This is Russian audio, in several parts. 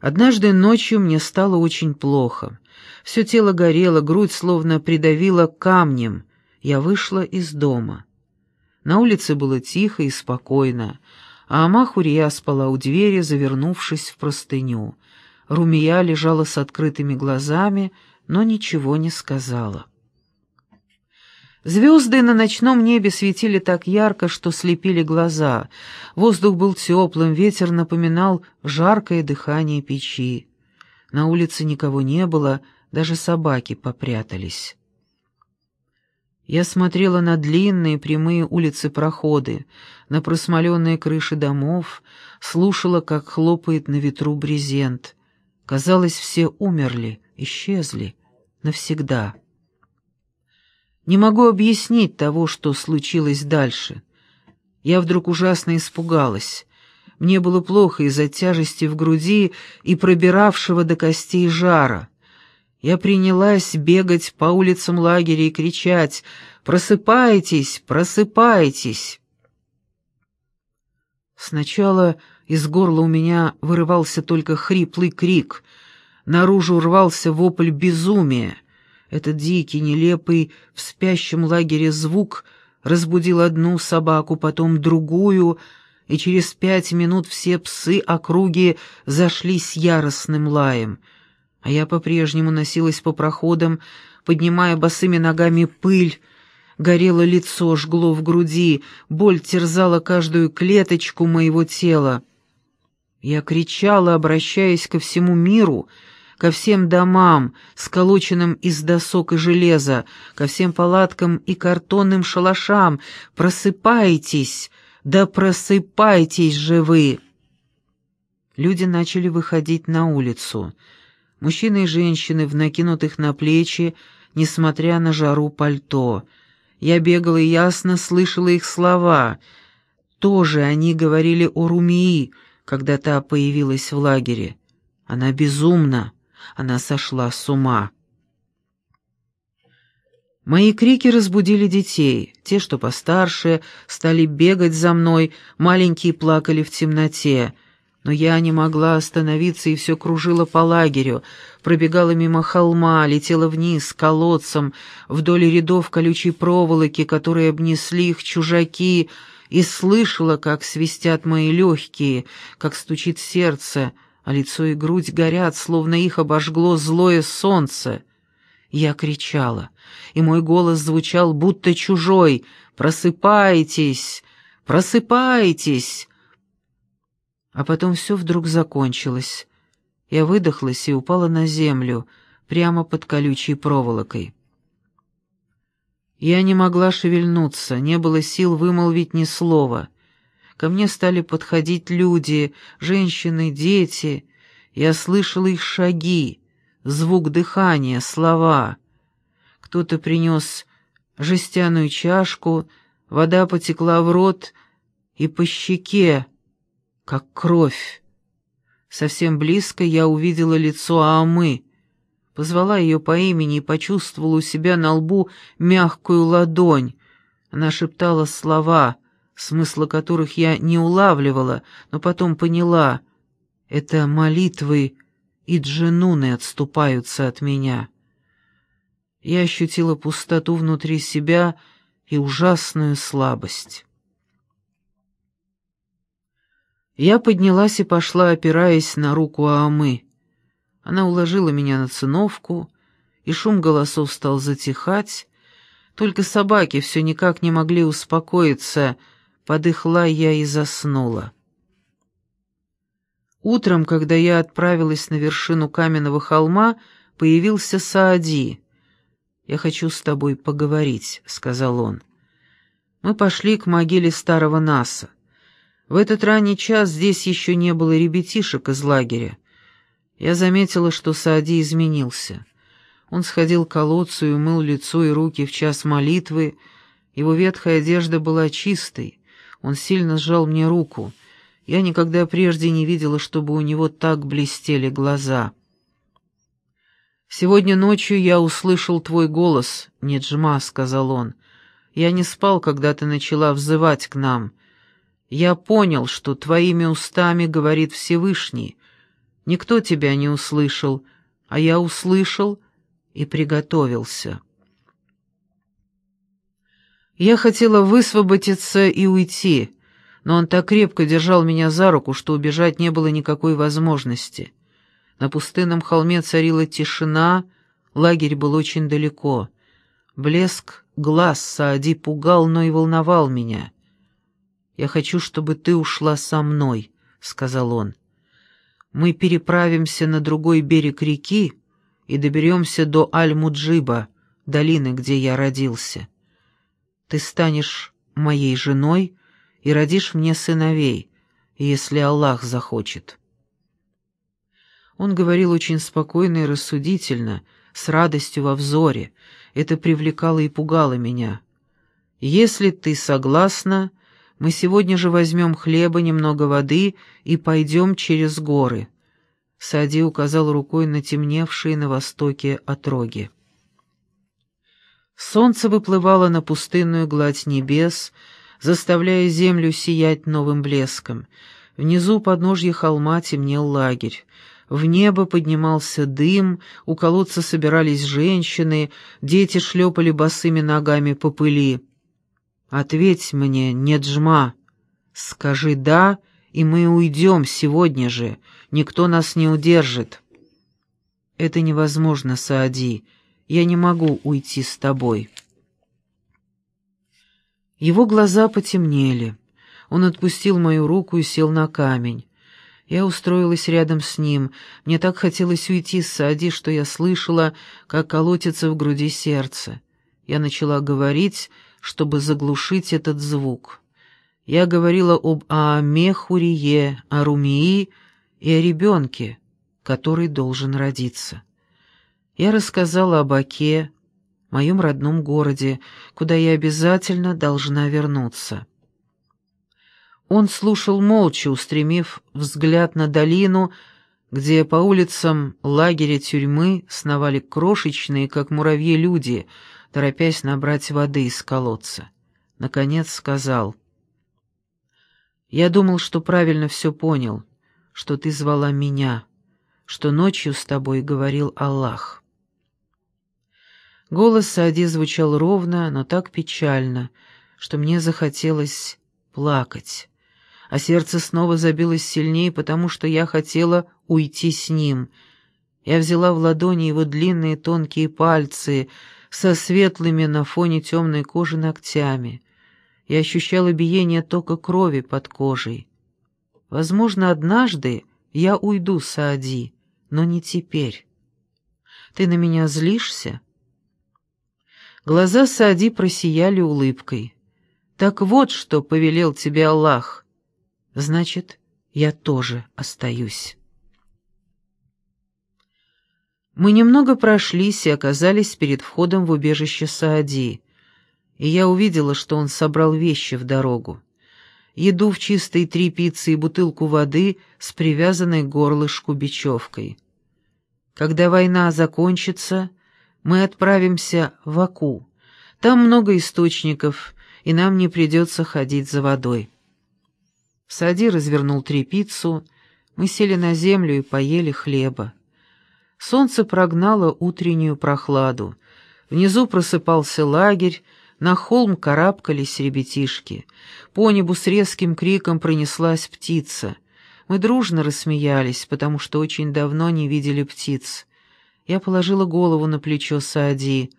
Однажды ночью мне стало очень плохо. Все тело горело, грудь словно придавила камнем. Я вышла из дома. На улице было тихо и спокойно, а Амахурия спала у двери, завернувшись в простыню. Румия лежала с открытыми глазами, но ничего не сказала. Звезды на ночном небе светили так ярко, что слепили глаза. Воздух был теплым, ветер напоминал жаркое дыхание печи. На улице никого не было, даже собаки попрятались. Я смотрела на длинные прямые улицы-проходы, на просмоленные крыши домов, слушала, как хлопает на ветру брезент. Казалось, все умерли, исчезли навсегда. Не могу объяснить того, что случилось дальше. Я вдруг ужасно испугалась. Мне было плохо из-за тяжести в груди и пробиравшего до костей жара. Я принялась бегать по улицам лагеря и кричать «Просыпайтесь! Просыпайтесь!». Сначала из горла у меня вырывался только хриплый крик, наружу рвался вопль безумия — этот дикий, нелепый, в спящем лагере звук разбудил одну собаку, потом другую, и через пять минут все псы округи зашлись яростным лаем. А я по-прежнему носилась по проходам, поднимая босыми ногами пыль, горело лицо, жгло в груди, боль терзала каждую клеточку моего тела. Я кричала, обращаясь ко всему миру — ко всем домам, сколоченным из досок и железа, ко всем палаткам и картонным шалашам. Просыпайтесь, да просыпайтесь же вы!» Люди начали выходить на улицу. Мужчины и женщины в накинутых на плечи, несмотря на жару пальто. Я бегала и ясно слышала их слова. Тоже они говорили о Румии, когда та появилась в лагере. Она безумна. Она сошла с ума. Мои крики разбудили детей. Те, что постарше, стали бегать за мной, маленькие плакали в темноте. Но я не могла остановиться и все кружила по лагерю, пробегала мимо холма, летела вниз, к колодцам, вдоль рядов колючей проволоки, которые обнесли их чужаки, и слышала, как свистят мои легкие, как стучит сердце — а лицо и грудь горят, словно их обожгло злое солнце. Я кричала, и мой голос звучал будто чужой «Просыпайтесь! Просыпайтесь!» А потом все вдруг закончилось. Я выдохлась и упала на землю, прямо под колючей проволокой. Я не могла шевельнуться, не было сил вымолвить ни слова — Ко мне стали подходить люди, женщины, дети. Я слышала их шаги, звук дыхания, слова. Кто-то принес жестяную чашку, вода потекла в рот и по щеке, как кровь. Совсем близко я увидела лицо Аамы. Позвала ее по имени и почувствовала у себя на лбу мягкую ладонь. Она шептала слова — смысла которых я не улавливала, но потом поняла — это молитвы и дженуны отступаются от меня. Я ощутила пустоту внутри себя и ужасную слабость. Я поднялась и пошла, опираясь на руку Аамы. Она уложила меня на циновку, и шум голосов стал затихать, только собаки все никак не могли успокоиться — Подыхла я и заснула. Утром, когда я отправилась на вершину каменного холма, появился Саади. «Я хочу с тобой поговорить», — сказал он. Мы пошли к могиле старого Наса. В этот ранний час здесь еще не было ребятишек из лагеря. Я заметила, что Саади изменился. Он сходил к колодцу и умыл лицо и руки в час молитвы. Его ветхая одежда была чистой. Он сильно сжал мне руку. Я никогда прежде не видела, чтобы у него так блестели глаза. «Сегодня ночью я услышал твой голос, Неджма», — сказал он. «Я не спал, когда ты начала взывать к нам. Я понял, что твоими устами говорит Всевышний. Никто тебя не услышал, а я услышал и приготовился. Я хотела высвободиться и уйти, но он так крепко держал меня за руку, что убежать не было никакой возможности. На пустынном холме царила тишина, лагерь был очень далеко. Блеск глаз Саади пугал, но и волновал меня. «Я хочу, чтобы ты ушла со мной», — сказал он. «Мы переправимся на другой берег реки и доберемся до Аль-Муджиба, долины, где я родился». Ты станешь моей женой и родишь мне сыновей, если Аллах захочет». Он говорил очень спокойно и рассудительно, с радостью во взоре. Это привлекало и пугало меня. «Если ты согласна, мы сегодня же возьмем хлеба, немного воды и пойдем через горы». Сади указал рукой на темневшие на востоке отроги. Солнце выплывало на пустынную гладь небес, заставляя землю сиять новым блеском. Внизу подножья холма темнел лагерь. В небо поднимался дым, у колодца собирались женщины, дети шлепали босыми ногами по пыли. «Ответь мне, нет жма. Скажи «да», и мы уйдем сегодня же. Никто нас не удержит». «Это невозможно, Саади. Я не могу уйти с тобой». Его глаза потемнели. Он отпустил мою руку и сел на камень. Я устроилась рядом с ним. Мне так хотелось уйти с Сади, что я слышала, как колотится в груди сердце. Я начала говорить, чтобы заглушить этот звук. Я говорила об Ааме о Румии и о ребенке, который должен родиться. Я рассказала об Оке, моем родном городе, куда я обязательно должна вернуться. Он слушал молча, устремив взгляд на долину, где по улицам лагеря тюрьмы сновали крошечные, как муравьи, люди, торопясь набрать воды из колодца. Наконец сказал, «Я думал, что правильно все понял, что ты звала меня, что ночью с тобой говорил Аллах». Голос Саади звучал ровно, но так печально, что мне захотелось плакать. А сердце снова забилось сильнее, потому что я хотела уйти с ним. Я взяла в ладони его длинные тонкие пальцы со светлыми на фоне темной кожи ногтями. Я ощущала биение тока крови под кожей. Возможно, однажды я уйду, Саади, но не теперь. Ты на меня злишься?» Глаза Саади просияли улыбкой. «Так вот, что повелел тебе Аллах. Значит, я тоже остаюсь». Мы немного прошлись и оказались перед входом в убежище Саади, и я увидела, что он собрал вещи в дорогу. Еду в чистой тряпице и бутылку воды с привязанной горлышку бечевкой. Когда война закончится, мы отправимся в Аку. Там много источников, и нам не придется ходить за водой. Сади развернул трепицу, мы сели на землю и поели хлеба. Солнце прогнало утреннюю прохладу. Внизу просыпался лагерь, на холм карабкались ребятишки. По небу с резким криком пронеслась птица. Мы дружно рассмеялись, потому что очень давно не видели птиц. Я положила голову на плечо Саади.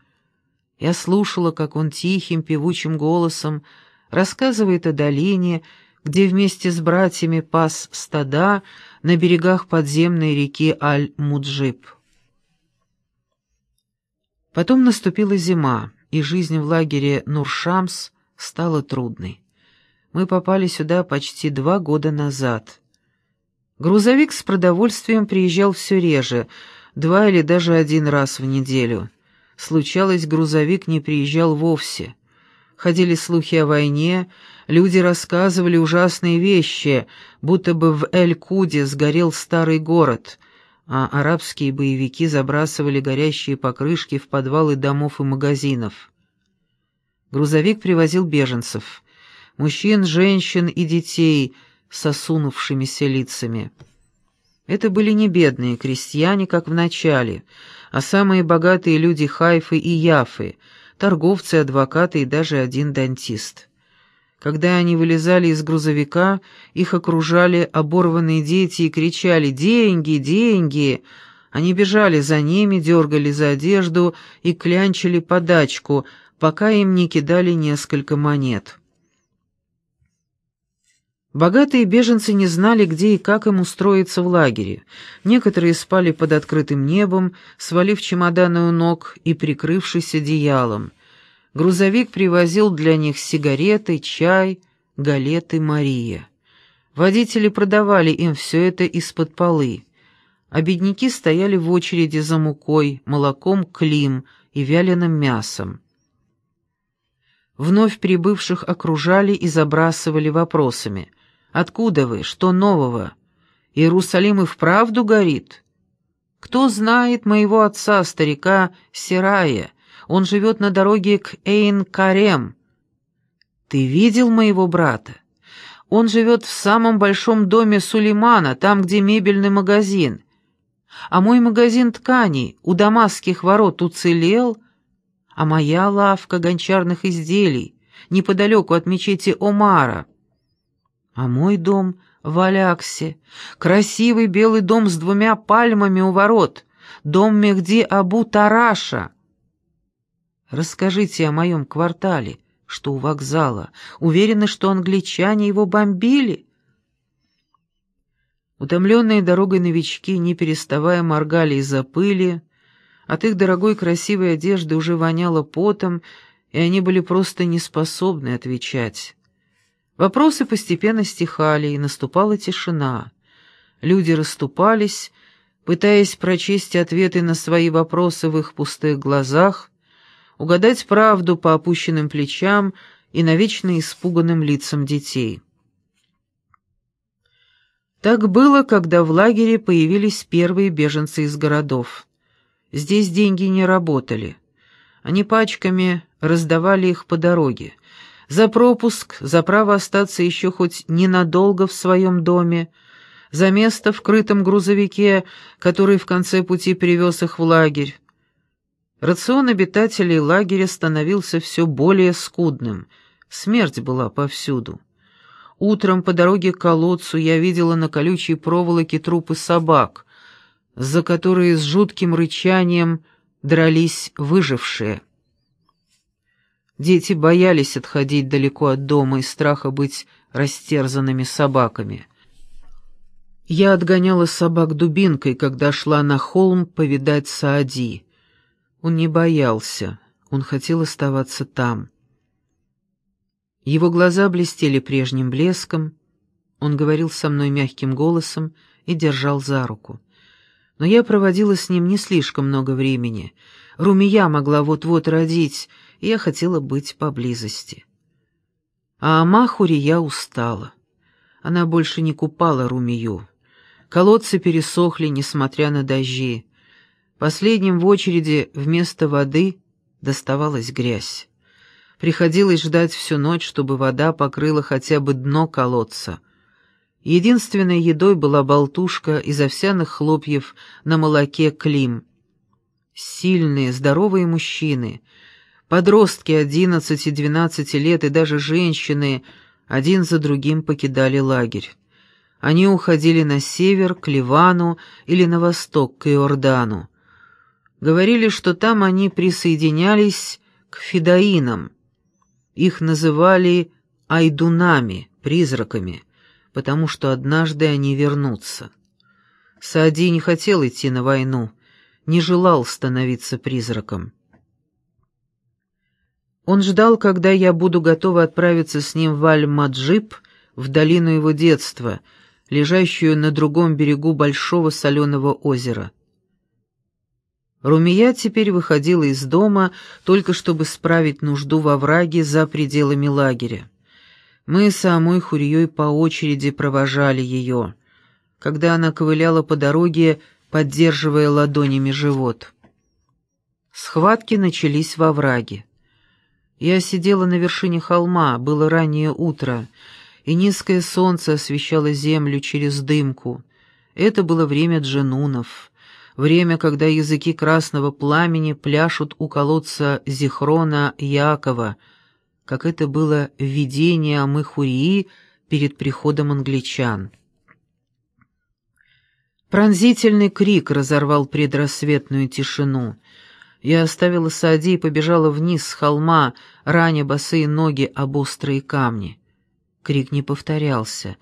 Я слушала, как он тихим, певучим голосом рассказывает о долине, где вместе с братьями пас стада на берегах подземной реки Аль-Муджиб. Потом наступила зима, и жизнь в лагере Нуршамс стала трудной. Мы попали сюда почти два года назад. Грузовик с продовольствием приезжал все реже — два или даже один раз в неделю. Случалось, грузовик не приезжал вовсе. Ходили слухи о войне, люди рассказывали ужасные вещи, будто бы в Эль-Куде сгорел старый город, а арабские боевики забрасывали горящие покрышки в подвалы домов и магазинов. Грузовик привозил беженцев, мужчин, женщин и детей с осунувшимися лицами. Это были не бедные крестьяне, как в начале, а самые богатые люди Хайфы и Яфы, торговцы, адвокаты и даже один дантист. Когда они вылезали из грузовика, их окружали оборванные дети и кричали «Деньги! Деньги!». Они бежали за ними, дергали за одежду и клянчили подачку, пока им не кидали несколько монет. Богатые беженцы не знали, где и как им устроиться в лагере. Некоторые спали под открытым небом, свалив чемоданы у ног и прикрывшись одеялом. Грузовик привозил для них сигареты, чай, галеты Мария. Водители продавали им все это из-под полы, а бедняки стояли в очереди за мукой, молоком клим и вяленым мясом. Вновь прибывших окружали и забрасывали вопросами. «Откуда вы? Что нового? Иерусалим и вправду горит? Кто знает моего отца, старика Сирая?» Он живет на дороге к Эйн-Карем. Ты видел моего брата? Он живет в самом большом доме Сулеймана, там, где мебельный магазин. А мой магазин тканей у дамасских ворот уцелел, а моя лавка гончарных изделий неподалеку от мечети Омара. А мой дом в Аляксе, красивый белый дом с двумя пальмами у ворот, дом Мехди Абу Тараша — Расскажите о моем квартале, что у вокзала. Уверены, что англичане его бомбили?» Утомленные дорогой новички, не переставая, моргали из-за пыли. От их дорогой красивой одежды уже воняло потом, и они были просто не способны отвечать. Вопросы постепенно стихали, и наступала тишина. Люди расступались, пытаясь прочесть ответы на свои вопросы в их пустых глазах, угадать правду по опущенным плечам и навечно испуганным лицам детей. Так было, когда в лагере появились первые беженцы из городов. Здесь деньги не работали. Они пачками раздавали их по дороге. За пропуск, за право остаться еще хоть ненадолго в своем доме, за место в крытом грузовике, который в конце пути привез их в лагерь, Рацион обитателей лагеря становился все более скудным. Смерть была повсюду. Утром по дороге к колодцу я видела на колючей проволоке трупы собак, за которые с жутким рычанием дрались выжившие. Дети боялись отходить далеко от дома из страха быть растерзанными собаками. Я отгоняла собак дубинкой, когда шла на холм повидать Саади. Он не боялся, он хотел оставаться там. Его глаза блестели прежним блеском, он говорил со мной мягким голосом и держал за руку. Но я проводила с ним не слишком много времени. Румия могла вот-вот родить, и я хотела быть поблизости. А Амахури я устала. Она больше не купала Румию. Колодцы пересохли, несмотря на дожди. Последним в очереди вместо воды доставалась грязь. Приходилось ждать всю ночь, чтобы вода покрыла хотя бы дно колодца. Единственной едой была болтушка из овсяных хлопьев на молоке клим. Сильные, здоровые мужчины, подростки одиннадцати-двенадцати лет и даже женщины один за другим покидали лагерь. Они уходили на север, к Ливану или на восток, к Иордану. Говорили, что там они присоединялись к фидаинам. Их называли айдунами, призраками, потому что однажды они вернутся. Саади не хотел идти на войну, не желал становиться призраком. Он ждал, когда я буду готова отправиться с ним в Аль-Маджиб, в долину его детства, лежащую на другом берегу большого соленого озера. Румия теперь выходила из дома, только чтобы справить нужду во враге за пределами лагеря. Мы с самой Хурьей по очереди провожали ее, когда она ковыляла по дороге, поддерживая ладонями живот. Схватки начались во враге. Я сидела на вершине холма, было раннее утро, и низкое солнце освещало землю через дымку. Это было время дженунов, время, когда языки красного пламени пляшут у колодца Зихрона Якова, как это было видение Амыхурии перед приходом англичан. Пронзительный крик разорвал предрассветную тишину. Я оставила Саади и побежала вниз с холма, раня босые ноги об острые камни. Крик не повторялся.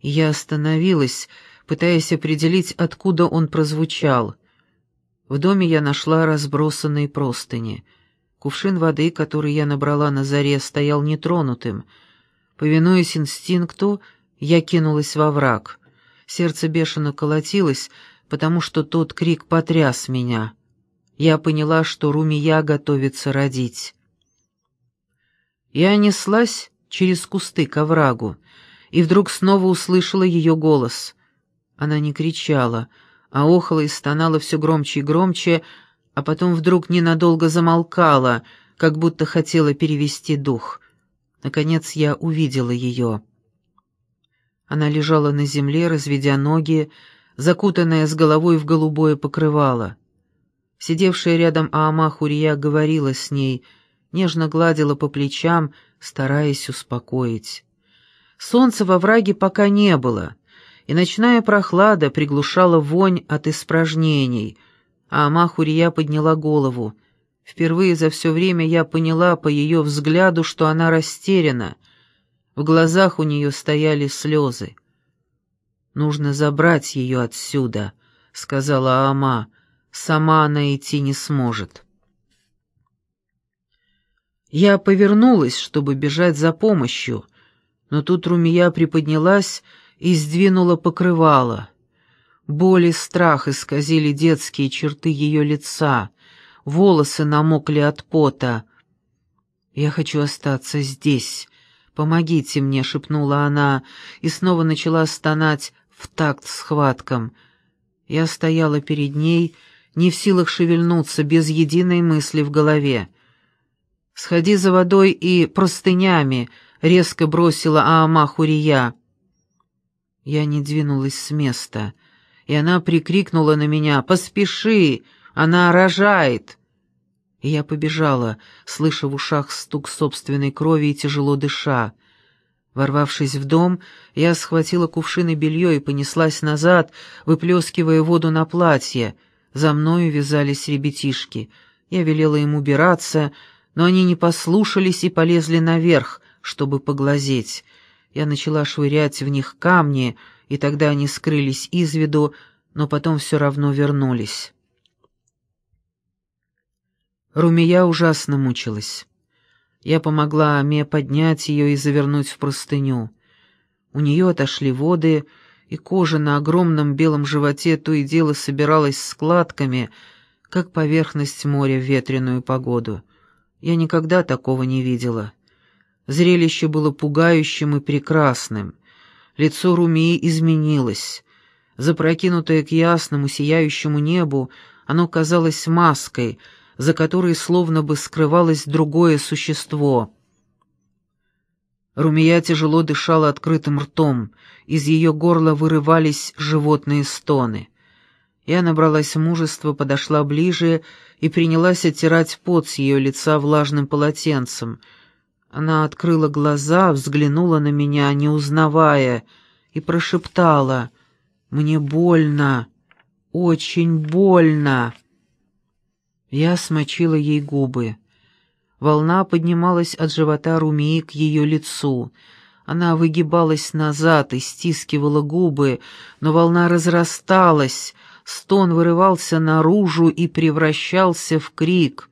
Я остановилась, пытаясь определить, откуда он прозвучал. В доме я нашла разбросанные простыни. Кувшин воды, который я набрала на заре, стоял нетронутым. Повинуясь инстинкту, я кинулась во враг — Сердце бешено колотилось, потому что тот крик потряс меня. Я поняла, что Румия готовится родить. Я неслась через кусты к оврагу, и вдруг снова услышала ее голос. Она не кричала, а охала и стонала все громче и громче, а потом вдруг ненадолго замолкала, как будто хотела перевести дух. Наконец я увидела ее. Она лежала на земле, разведя ноги, закутанная с головой в голубое покрывало. Сидевшая рядом Аама Хурия говорила с ней, нежно гладила по плечам, стараясь успокоить. Солнца во враге пока не было, и ночная прохлада приглушала вонь от испражнений. Аама Хурия подняла голову. Впервые за все время я поняла по ее взгляду, что она растеряна — в глазах у нее стояли слезы. «Нужно забрать ее отсюда», — сказала Ама. «Сама она идти не сможет». Я повернулась, чтобы бежать за помощью, но тут Румия приподнялась и сдвинула покрывало. Боль и страх исказили детские черты ее лица, волосы намокли от пота. «Я хочу остаться здесь», «Помогите мне», — шепнула она, и снова начала стонать в такт схваткам. Я стояла перед ней, не в силах шевельнуться, без единой мысли в голове. «Сходи за водой и простынями», — резко бросила Аама Хурия. Я не двинулась с места, и она прикрикнула на меня «Поспеши! Она рожает!» и я побежала, слыша в ушах стук собственной крови и тяжело дыша. Ворвавшись в дом, я схватила кувшин и белье и понеслась назад, выплескивая воду на платье. За мною вязались ребятишки. Я велела им убираться, но они не послушались и полезли наверх, чтобы поглазеть. Я начала швырять в них камни, и тогда они скрылись из виду, но потом все равно вернулись. Румия ужасно мучилась. Я помогла Аме поднять ее и завернуть в простыню. У нее отошли воды, и кожа на огромном белом животе то и дело собиралась складками, как поверхность моря в ветреную погоду. Я никогда такого не видела. Зрелище было пугающим и прекрасным. Лицо Румии изменилось. Запрокинутое к ясному, сияющему небу, оно казалось маской — за которой словно бы скрывалось другое существо. Румия тяжело дышала открытым ртом, из ее горла вырывались животные стоны. Я набралась мужества, подошла ближе и принялась оттирать пот с ее лица влажным полотенцем. Она открыла глаза, взглянула на меня, не узнавая, и прошептала «Мне больно, очень больно». Я смочила ей губы. Волна поднималась от живота Румии к ее лицу. Она выгибалась назад и стискивала губы, но волна разрасталась, стон вырывался наружу и превращался в крик.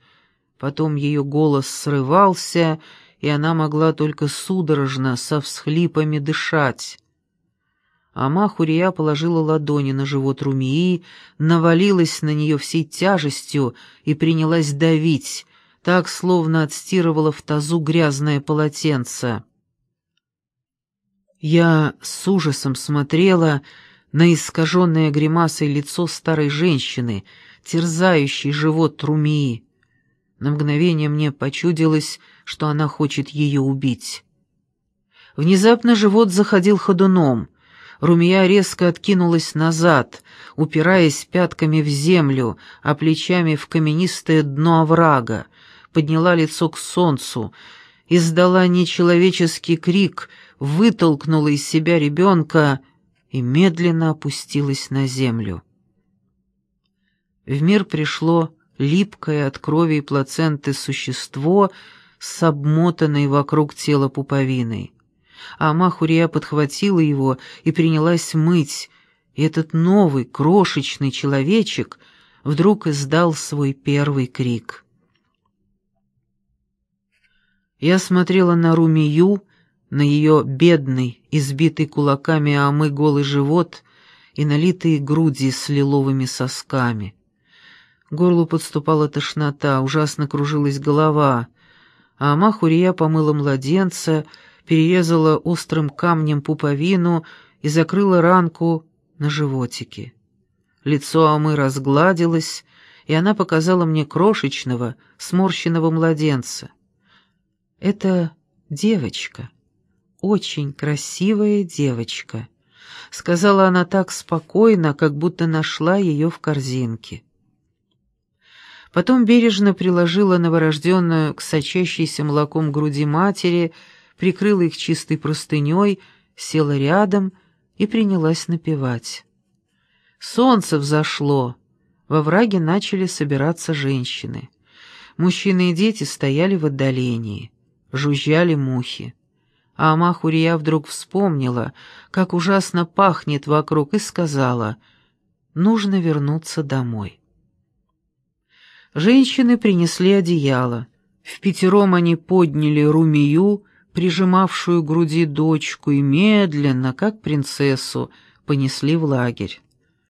Потом ее голос срывался, и она могла только судорожно, со всхлипами дышать. Ама Хурия положила ладони на живот Румии, навалилась на нее всей тяжестью и принялась давить, так, словно отстирывала в тазу грязное полотенце. Я с ужасом смотрела на искаженное гримасой лицо старой женщины, терзающей живот Румии. На мгновение мне почудилось, что она хочет ее убить. Внезапно живот заходил ходуном — Румия резко откинулась назад, упираясь пятками в землю, а плечами в каменистое дно оврага, подняла лицо к солнцу, издала нечеловеческий крик, вытолкнула из себя ребенка и медленно опустилась на землю. В мир пришло липкое от крови и плаценты существо с обмотанной вокруг тела пуповиной а Махурия подхватила его и принялась мыть, и этот новый крошечный человечек вдруг издал свой первый крик. Я смотрела на Румию, на ее бедный, избитый кулаками амы голый живот и налитые груди с лиловыми сосками. Горлу подступала тошнота, ужасно кружилась голова, а Махурия помыла младенца, перерезала острым камнем пуповину и закрыла ранку на животике. Лицо Амы разгладилось, и она показала мне крошечного, сморщенного младенца. «Это девочка, очень красивая девочка», — сказала она так спокойно, как будто нашла ее в корзинке. Потом бережно приложила новорожденную к сочащейся молоком груди матери, прикрыла их чистой простыней, села рядом и принялась напевать. Солнце взошло, во враге начали собираться женщины. Мужчины и дети стояли в отдалении, жужжали мухи. А Амахурия вдруг вспомнила, как ужасно пахнет вокруг, и сказала, «Нужно вернуться домой». Женщины принесли одеяло. В пятером они подняли Румию, прижимавшую к груди дочку, и медленно, как принцессу, понесли в лагерь.